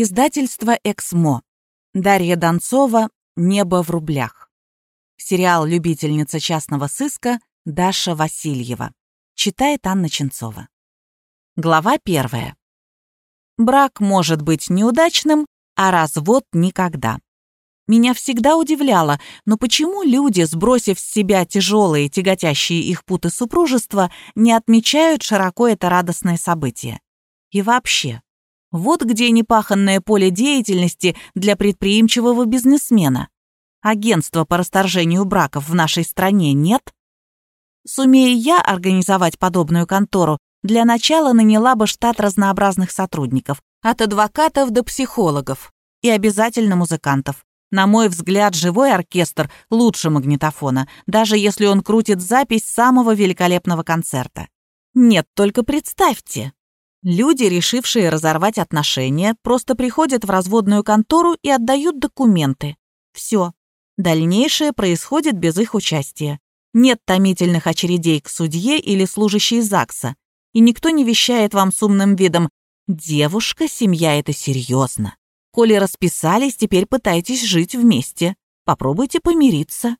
Издательство «Эксмо». Дарья Донцова «Небо в рублях». Сериал «Любительница частного сыска» Даша Васильева. Читает Анна Ченцова. Глава первая. Брак может быть неудачным, а развод никогда. Меня всегда удивляло, но почему люди, сбросив с себя тяжелые, тяготящие их путы супружества, не отмечают широко это радостное событие? И вообще, вот где непаханное поле деятельности для предприимчивого бизнесмена. Агентства по расторжению браков в нашей стране нет? Сумея я организовать подобную контору, для начала наняла бы штат разнообразных сотрудников, от адвокатов до психологов и обязательно музыкантов. На мой взгляд, живой оркестр лучше магнитофона, даже если он крутит запись самого великолепного концерта. Нет, только представьте, Люди, решившие разорвать отношения, просто приходят в разводную контору и отдают документы. Все. Дальнейшее происходит без их участия. Нет томительных очередей к судье или служащей ЗАГСа. И никто не вещает вам с умным видом «Девушка, семья — это серьезно. Коли расписались, теперь пытайтесь жить вместе. Попробуйте помириться»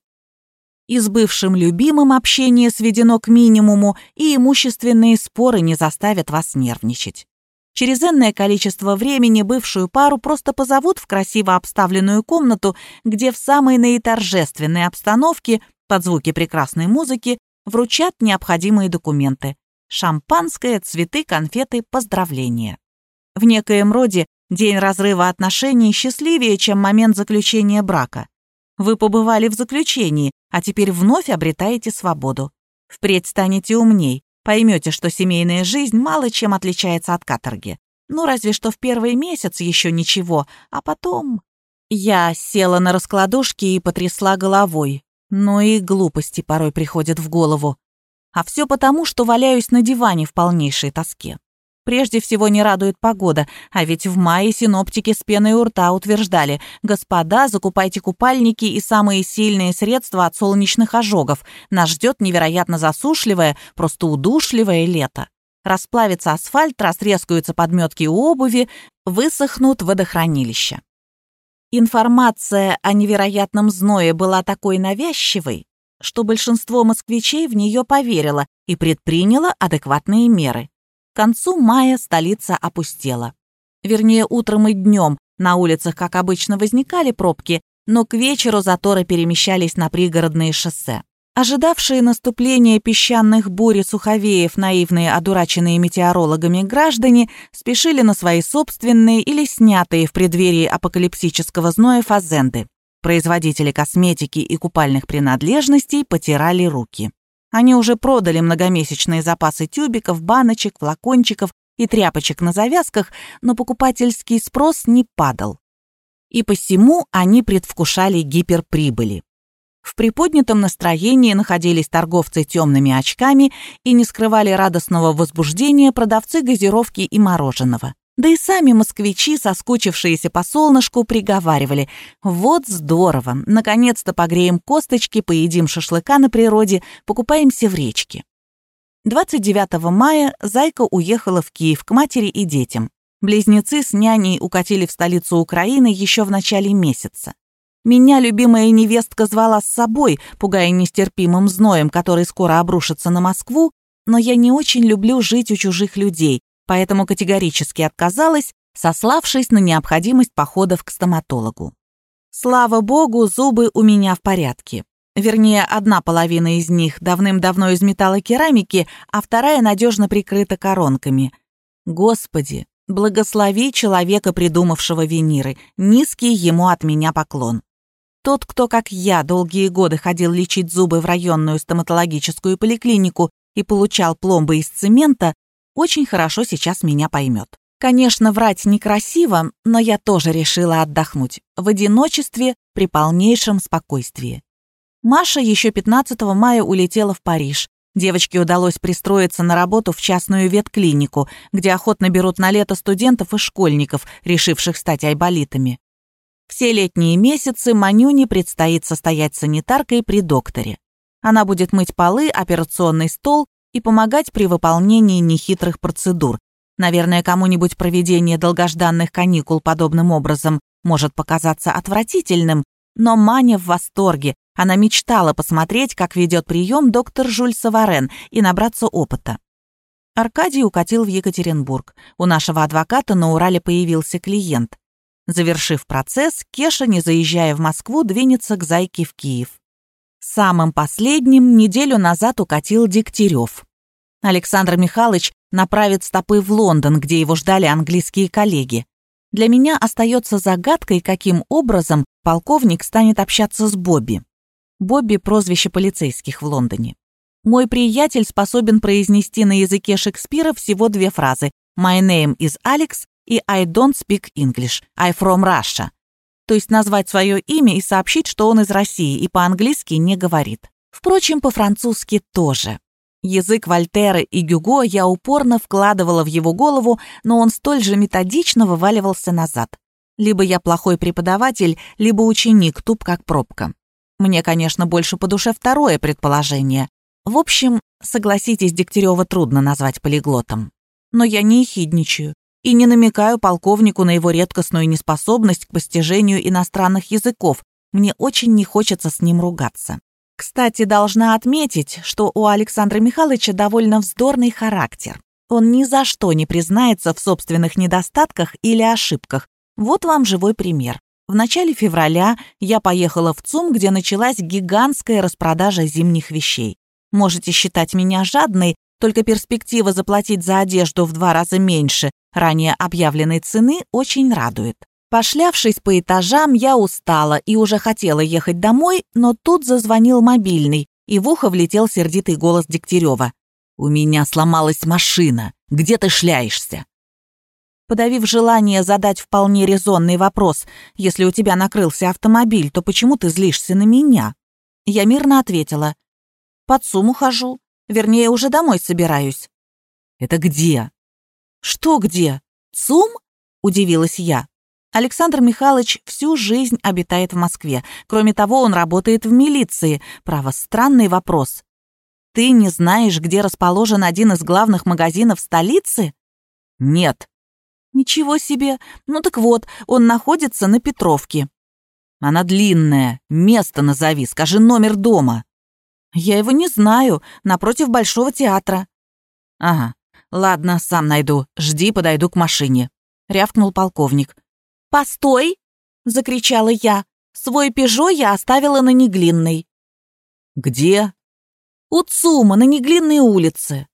и с бывшим любимым общение сведено к минимуму, и имущественные споры не заставят вас нервничать. Через энное количество времени бывшую пару просто позовут в красиво обставленную комнату, где в самой наиторжественной обстановке, под звуки прекрасной музыки, вручат необходимые документы. Шампанское, цветы, конфеты, поздравления. В некоем роде день разрыва отношений счастливее, чем момент заключения брака. Вы побывали в заключении, а теперь вновь обретаете свободу. Впредь станете умней, поймете, что семейная жизнь мало чем отличается от каторги. Ну, разве что в первый месяц еще ничего, а потом... Я села на раскладушке и потрясла головой. Но и глупости порой приходят в голову. А все потому, что валяюсь на диване в полнейшей тоске. Прежде всего не радует погода, а ведь в мае синоптики с пеной у рта утверждали «Господа, закупайте купальники и самые сильные средства от солнечных ожогов. Нас ждет невероятно засушливое, просто удушливое лето». Расплавится асфальт, растрескаются подметки у обуви, высохнут водохранилища. Информация о невероятном зное была такой навязчивой, что большинство москвичей в нее поверило и предприняло адекватные меры концу мая столица опустела. Вернее, утром и днем на улицах, как обычно, возникали пробки, но к вечеру заторы перемещались на пригородные шоссе. Ожидавшие наступления песчаных бурь и суховеев наивные одураченные метеорологами граждане спешили на свои собственные или снятые в преддверии апокалипсического зноя фазенды. Производители косметики и купальных принадлежностей потирали руки. Они уже продали многомесячные запасы тюбиков, баночек, флакончиков и тряпочек на завязках, но покупательский спрос не падал. И посему они предвкушали гиперприбыли. В приподнятом настроении находились торговцы темными очками и не скрывали радостного возбуждения продавцы газировки и мороженого. Да и сами москвичи, соскучившиеся по солнышку, приговаривали «Вот здорово! Наконец-то погреем косточки, поедим шашлыка на природе, покупаемся в речке». 29 мая Зайка уехала в Киев к матери и детям. Близнецы с няней укатили в столицу Украины еще в начале месяца. Меня любимая невестка звала с собой, пугая нестерпимым зноем, который скоро обрушится на Москву, но я не очень люблю жить у чужих людей, поэтому категорически отказалась, сославшись на необходимость походов к стоматологу. Слава богу, зубы у меня в порядке. Вернее, одна половина из них давным-давно из металлокерамики, а вторая надежно прикрыта коронками. Господи, благослови человека, придумавшего виниры. Низкий ему от меня поклон. Тот, кто, как я, долгие годы ходил лечить зубы в районную стоматологическую поликлинику и получал пломбы из цемента, очень хорошо сейчас меня поймет. Конечно, врать некрасиво, но я тоже решила отдохнуть. В одиночестве, при полнейшем спокойствии. Маша еще 15 мая улетела в Париж. Девочке удалось пристроиться на работу в частную ветклинику, где охотно берут на лето студентов и школьников, решивших стать айболитами. Все летние месяцы Манюне предстоит состоять санитаркой при докторе. Она будет мыть полы, операционный стол и помогать при выполнении нехитрых процедур. Наверное, кому-нибудь проведение долгожданных каникул подобным образом может показаться отвратительным, но Маня в восторге. Она мечтала посмотреть, как ведет прием доктор Жюль Саварен и набраться опыта. Аркадий укатил в Екатеринбург. У нашего адвоката на Урале появился клиент. Завершив процесс, Кеша, не заезжая в Москву, двинется к Зайке в Киев. Самым последним неделю назад укатил Дегтярев. Александр Михайлович направит стопы в Лондон, где его ждали английские коллеги. Для меня остается загадкой, каким образом полковник станет общаться с Бобби. Бобби — прозвище полицейских в Лондоне. Мой приятель способен произнести на языке Шекспира всего две фразы «My name is Alex» и «I don't speak English, I from Russia». То есть назвать свое имя и сообщить, что он из России и по-английски не говорит. Впрочем, по-французски тоже. Язык Вольтера и Гюго я упорно вкладывала в его голову, но он столь же методично вываливался назад. Либо я плохой преподаватель, либо ученик, туп как пробка. Мне, конечно, больше по душе второе предположение. В общем, согласитесь, Дегтярева трудно назвать полиглотом. Но я не ехидничаю и не намекаю полковнику на его редкостную неспособность к постижению иностранных языков. Мне очень не хочется с ним ругаться. Кстати, должна отметить, что у Александра Михайловича довольно вздорный характер. Он ни за что не признается в собственных недостатках или ошибках. Вот вам живой пример. В начале февраля я поехала в ЦУМ, где началась гигантская распродажа зимних вещей. Можете считать меня жадной, только перспектива заплатить за одежду в два раза меньше ранее объявленной цены очень радует. Пошлявшись по этажам, я устала и уже хотела ехать домой, но тут зазвонил мобильный, и в ухо влетел сердитый голос Дегтярева. «У меня сломалась машина. Где ты шляешься?» Подавив желание задать вполне резонный вопрос, «Если у тебя накрылся автомобиль, то почему ты злишься на меня?» Я мирно ответила. «Под сумму хожу. Вернее, уже домой собираюсь». «Это где?» «Что где? ЦУМ?» — удивилась я. Александр Михайлович всю жизнь обитает в Москве. Кроме того, он работает в милиции. Право, странный вопрос. Ты не знаешь, где расположен один из главных магазинов столицы? Нет. Ничего себе. Ну так вот, он находится на Петровке. Она длинная. Место назови, скажи номер дома. Я его не знаю, напротив Большого театра. Ага, ладно, сам найду. Жди, подойду к машине. Рявкнул полковник. «Постой!» — закричала я. «Свой «Пежо» я оставила на Неглинной». «Где?» «У ЦУМа, на Неглинной улице».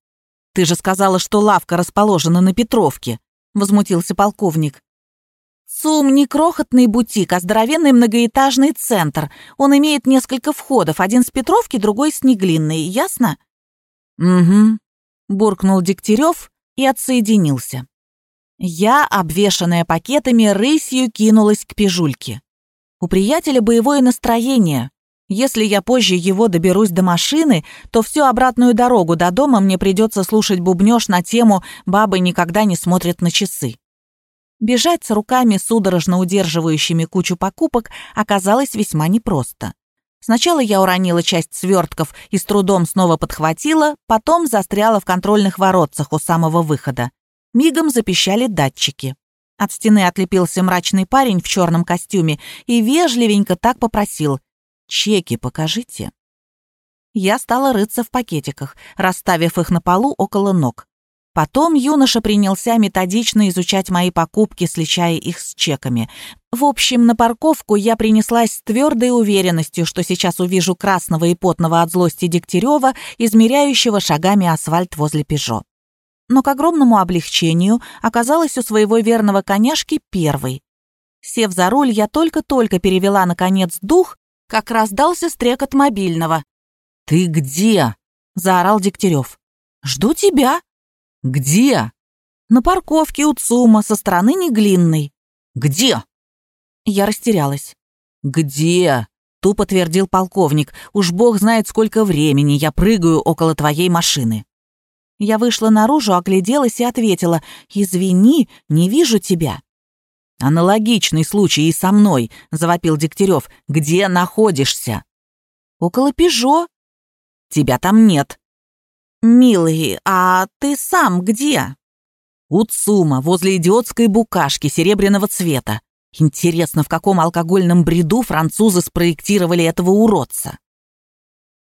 «Ты же сказала, что лавка расположена на Петровке», — возмутился полковник. ЦУМ не крохотный бутик, а здоровенный многоэтажный центр. Он имеет несколько входов, один с Петровки, другой с Неглинной, ясно? «Угу», — буркнул Дегтярев и отсоединился. Я, обвешанная пакетами, рысью кинулась к пижульке. У приятеля боевое настроение. Если я позже его доберусь до машины, то всю обратную дорогу до дома мне придется слушать бубнёж на тему «бабы никогда не смотрят на часы». Бежать с руками, судорожно удерживающими кучу покупок, оказалось весьма непросто. Сначала я уронила часть свертков и с трудом снова подхватила, потом застряла в контрольных воротцах у самого выхода. Мигом запищали датчики. От стены отлепился мрачный парень в черном костюме и вежливенько так попросил «Чеки покажите». Я стала рыться в пакетиках, расставив их на полу около ног. Потом юноша принялся методично изучать мои покупки, сличая их с чеками. В общем, на парковку я принеслась с твердой уверенностью, что сейчас увижу красного и потного от злости Дегтярева, измеряющего шагами асфальт возле «Пежо» но к огромному облегчению оказалась у своего верного коняшки первой. Сев за руль, я только-только перевела, наконец, дух, как раздался стрекот мобильного. «Ты где?» — заорал Дегтярев. «Жду тебя». «Где?» «На парковке у ЦУМа со стороны Неглинной». «Где?» Я растерялась. «Где?» — тупо твердил полковник. «Уж бог знает, сколько времени я прыгаю около твоей машины». Я вышла наружу, огляделась и ответила «Извини, не вижу тебя». «Аналогичный случай и со мной», — завопил Дегтярев. «Где находишься?» «Около Пежо». «Тебя там нет». «Милый, а ты сам где?» У ЦУМа, возле идиотской букашки серебряного цвета. Интересно, в каком алкогольном бреду французы спроектировали этого уродца?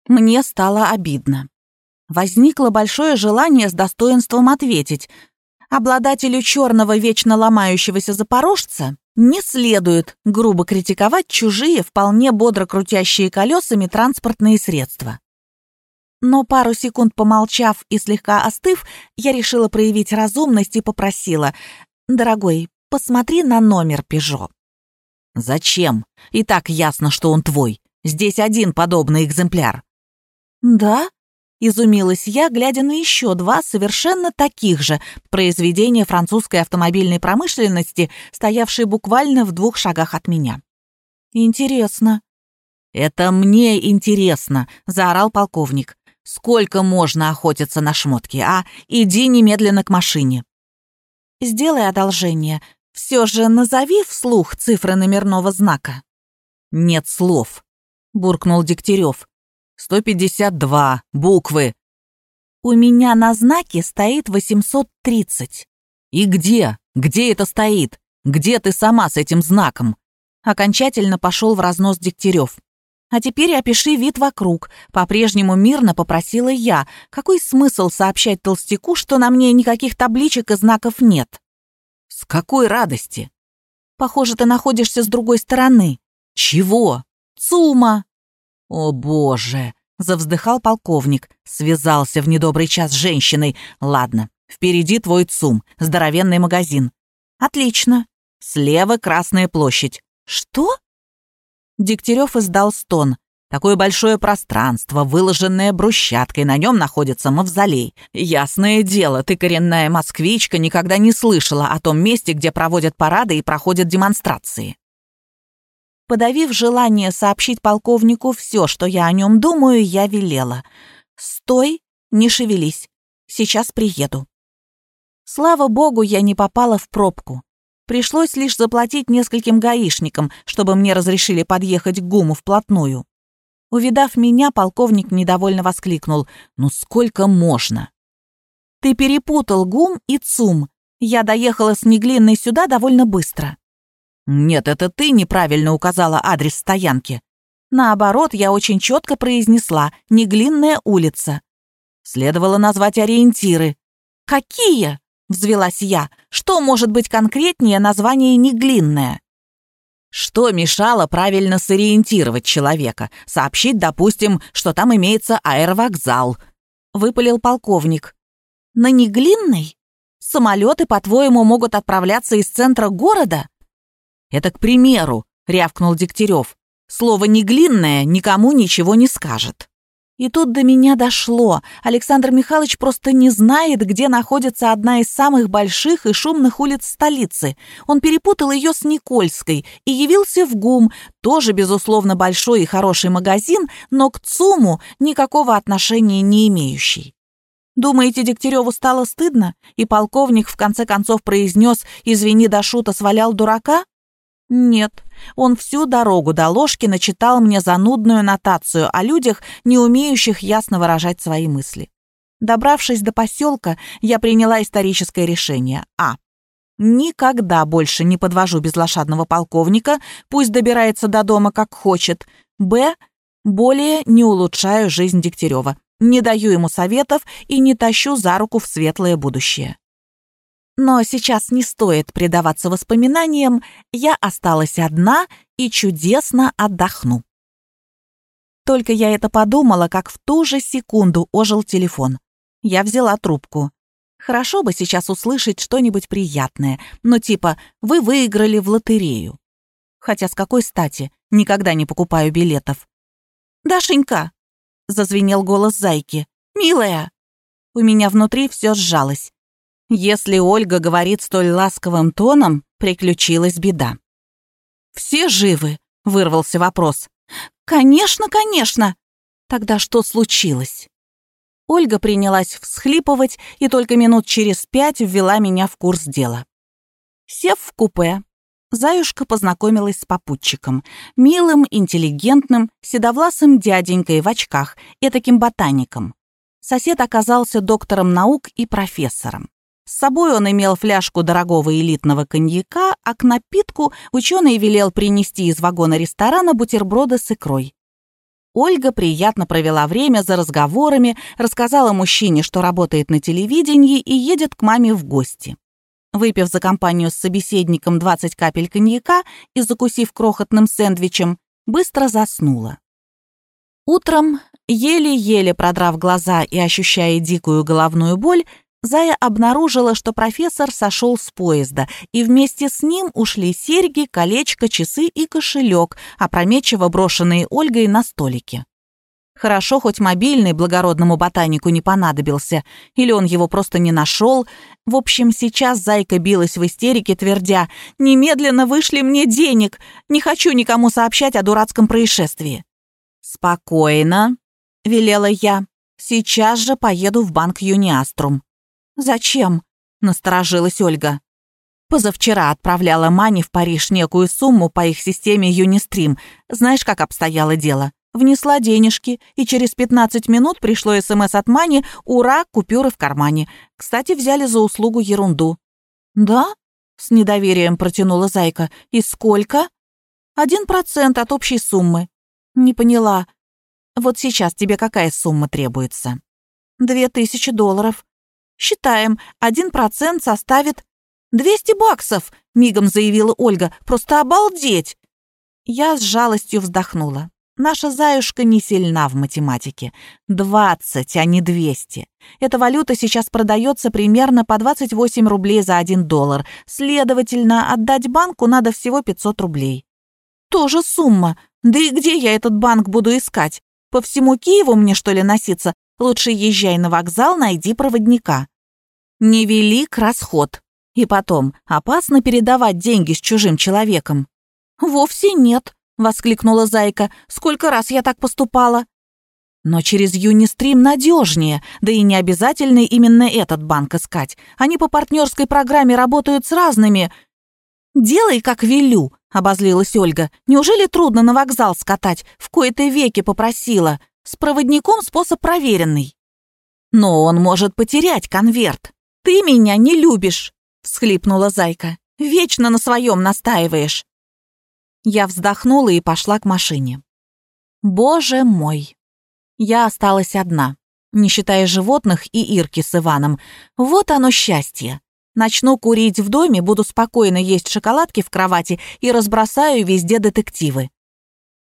Мне стало обидно. Возникло большое желание с достоинством ответить. Обладателю черного вечно ломающегося запорожца не следует грубо критиковать чужие, вполне бодро крутящие колесами транспортные средства. Но пару секунд помолчав и слегка остыв, я решила проявить разумность и попросила. «Дорогой, посмотри на номер «Пежо». «Зачем? И так ясно, что он твой. Здесь один подобный экземпляр». «Да?» — изумилась я, глядя на еще два совершенно таких же произведения французской автомобильной промышленности, стоявшие буквально в двух шагах от меня. «Интересно». «Это мне интересно», — заорал полковник. Сколько можно охотиться на шмотки, а? Иди немедленно к машине». «Сделай одолжение. Все же назови вслух цифры номерного знака». «Нет слов», — буркнул Дегтярев. «152. Буквы». «У меня на знаке стоит 830». «И где? Где это стоит? Где ты сама с этим знаком?» Окончательно пошел в разнос Дегтярев. А теперь опиши вид вокруг. По-прежнему мирно попросила я. Какой смысл сообщать толстяку, что на мне никаких табличек и знаков нет? С какой радости? Похоже, ты находишься с другой стороны. Чего? Цума. О, боже! Завздыхал полковник. Связался в недобрый час с женщиной. Ладно, впереди твой ЦУМ, здоровенный магазин. Отлично. Слева Красная площадь. Что? Дегтярев издал стон. Такое большое пространство, выложенное брусчаткой, на нем находится мавзолей. Ясное дело, ты, коренная москвичка, никогда не слышала о том месте, где проводят парады и проходят демонстрации. Подавив желание сообщить полковнику все, что я о нем думаю, я велела. «Стой, не шевелись. Сейчас приеду». Слава богу, я не попала в пробку. Пришлось лишь заплатить нескольким гаишникам, чтобы мне разрешили подъехать к ГУМу вплотную. Увидав меня, полковник недовольно воскликнул. «Ну сколько можно?» «Ты перепутал ГУМ и ЦУМ. Я доехала с Неглинной сюда довольно быстро». «Нет, это ты неправильно указала адрес стоянки». Наоборот, я очень четко произнесла «Неглинная улица». Следовало назвать ориентиры. «Какие?» Взвелась я. Что может быть конкретнее название неглинное? Что мешало правильно сориентировать человека? Сообщить, допустим, что там имеется аэровокзал. Выпалил полковник. На Неглинной? Самолеты, по-твоему, могут отправляться из центра города? Это к примеру, рявкнул Дегтярев. Слово «неглинное» никому ничего не скажет. И тут до меня дошло. Александр Михайлович просто не знает, где находится одна из самых больших и шумных улиц столицы. Он перепутал ее с Никольской и явился в ГУМ, тоже, безусловно, большой и хороший магазин, но к ЦУМу никакого отношения не имеющий. Думаете, Дегтяреву стало стыдно, и полковник в конце концов произнес «Извини, до шута свалял дурака»? Нет, он всю дорогу до ложки начитал мне занудную нотацию о людях, не умеющих ясно выражать свои мысли. Добравшись до поселка, я приняла историческое решение. А. Никогда больше не подвожу безлошадного полковника, пусть добирается до дома как хочет. Б. Более не улучшаю жизнь Дегтярева, не даю ему советов и не тащу за руку в светлое будущее. Но сейчас не стоит предаваться воспоминаниям, я осталась одна и чудесно отдохну. Только я это подумала, как в ту же секунду ожил телефон. Я взяла трубку. Хорошо бы сейчас услышать что-нибудь приятное, ну типа «Вы выиграли в лотерею». Хотя с какой стати? Никогда не покупаю билетов. «Дашенька!» — зазвенел голос зайки. «Милая!» У меня внутри все сжалось. Если Ольга говорит столь ласковым тоном, приключилась беда. «Все живы?» — вырвался вопрос. «Конечно, конечно!» Тогда что случилось? Ольга принялась всхлипывать и только минут через пять ввела меня в курс дела. Сев в купе, Заюшка познакомилась с попутчиком, милым, интеллигентным, седовласым дяденькой в очках, этаким ботаником. Сосед оказался доктором наук и профессором. С собой он имел фляжку дорогого элитного коньяка, а к напитку ученый велел принести из вагона ресторана бутерброды с икрой. Ольга приятно провела время за разговорами, рассказала мужчине, что работает на телевидении и едет к маме в гости. Выпив за компанию с собеседником 20 капель коньяка и закусив крохотным сэндвичем, быстро заснула. Утром, еле-еле продрав глаза и ощущая дикую головную боль, Зая обнаружила, что профессор сошел с поезда, и вместе с ним ушли серьги, колечко, часы и кошелек, опрометчиво брошенные Ольгой на столике. Хорошо, хоть мобильный благородному ботанику не понадобился, или он его просто не нашел. В общем, сейчас Зайка билась в истерике, твердя «Немедленно вышли мне денег! Не хочу никому сообщать о дурацком происшествии!» «Спокойно», — велела я. «Сейчас же поеду в банк Юниаструм». «Зачем?» — насторожилась Ольга. Позавчера отправляла Мане в Париж некую сумму по их системе Юнистрим. Знаешь, как обстояло дело? Внесла денежки, и через 15 минут пришло СМС от Мани «Ура, купюры в кармане». Кстати, взяли за услугу ерунду. «Да?» — с недоверием протянула Зайка. «И сколько?» «Один процент от общей суммы». «Не поняла. Вот сейчас тебе какая сумма требуется?» «Две тысячи долларов». Считаем, один процент составит двести баксов, мигом заявила Ольга. Просто обалдеть. Я с жалостью вздохнула. Наша заюшка не сильна в математике. Двадцать, а не двести. Эта валюта сейчас продается примерно по 28 рублей за один доллар. Следовательно, отдать банку надо всего 500 рублей. Тоже сумма. Да и где я этот банк буду искать? По всему Киеву мне, что ли, носиться? Лучше езжай на вокзал, найди проводника невелик расход. И потом, опасно передавать деньги с чужим человеком. «Вовсе нет», — воскликнула Зайка. «Сколько раз я так поступала?» Но через Юнистрим надежнее, да и не обязательно именно этот банк искать. Они по партнерской программе работают с разными. «Делай, как велю», — обозлилась Ольга. «Неужели трудно на вокзал скатать? В кои-то веки попросила. С проводником способ проверенный». «Но он может потерять конверт. «Ты меня не любишь!» — всхлипнула Зайка. «Вечно на своем настаиваешь!» Я вздохнула и пошла к машине. «Боже мой!» Я осталась одна, не считая животных и Ирки с Иваном. Вот оно счастье. Начну курить в доме, буду спокойно есть шоколадки в кровати и разбросаю везде детективы.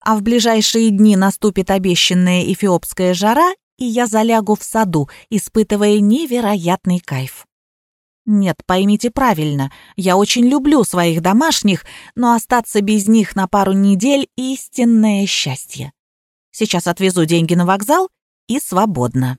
А в ближайшие дни наступит обещанная эфиопская жара, и я залягу в саду, испытывая невероятный кайф. Нет, поймите правильно, я очень люблю своих домашних, но остаться без них на пару недель — истинное счастье. Сейчас отвезу деньги на вокзал и свободно.